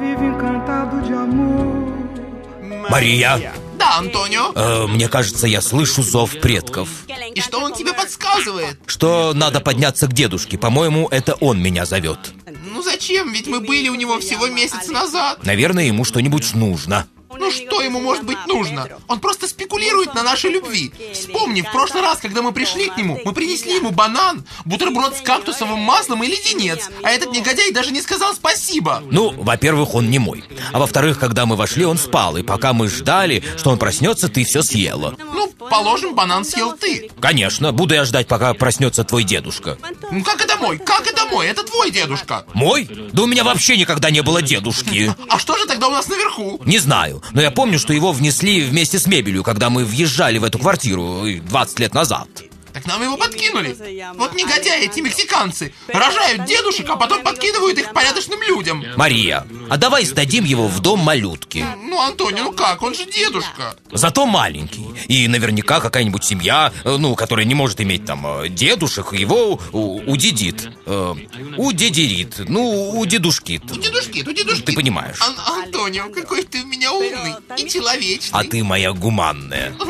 vive encantado de amor. Мария, Да, Антонио. э, мне кажется, я слышу зов предков. И что он тебе подсказывает? Что надо подняться к дедушке. По-моему, это он меня зовет. Ну зачем? Ведь мы были у него всего месяц назад. Наверное, ему что-нибудь нужно. Ему может быть нужно? Он просто спекулирует на нашей любви. Вспомни, в прошлый раз, когда мы пришли к нему, мы принесли ему банан, бутерброд с кактусовым маслом и леденец. А этот негодяй даже не сказал спасибо. Ну, во-первых, он не мой. А во-вторых, когда мы вошли, он спал. И пока мы ждали, что он проснется, ты все съела. Положим, банан съел ты. Конечно, буду я ждать, пока проснется твой дедушка. Ну как это мой? Как это мой? Это твой дедушка. Мой? Да у меня вообще никогда не было дедушки. А что же тогда у нас наверху? Не знаю, но я помню, что его внесли вместе с мебелью, когда мы въезжали в эту квартиру э, 20 лет назад. Так нам его подкинули. Вот негодяи, эти мексиканцы, рожают дедушек, а потом подкидывают их порядочным людям. Мария, а давай сдадим его в дом малютки. Ну, Антони, ну как, он же дедушка. Зато маленький. И наверняка какая-нибудь семья, э, ну, которая не может иметь там э, дедушек, его у- удедит. Э, удедерит. Ну, у дедушки. У дедушки, у дедушки. Ты понимаешь. Ан- Антонио, какой ты у меня умный и человечный. А ты моя гуманная.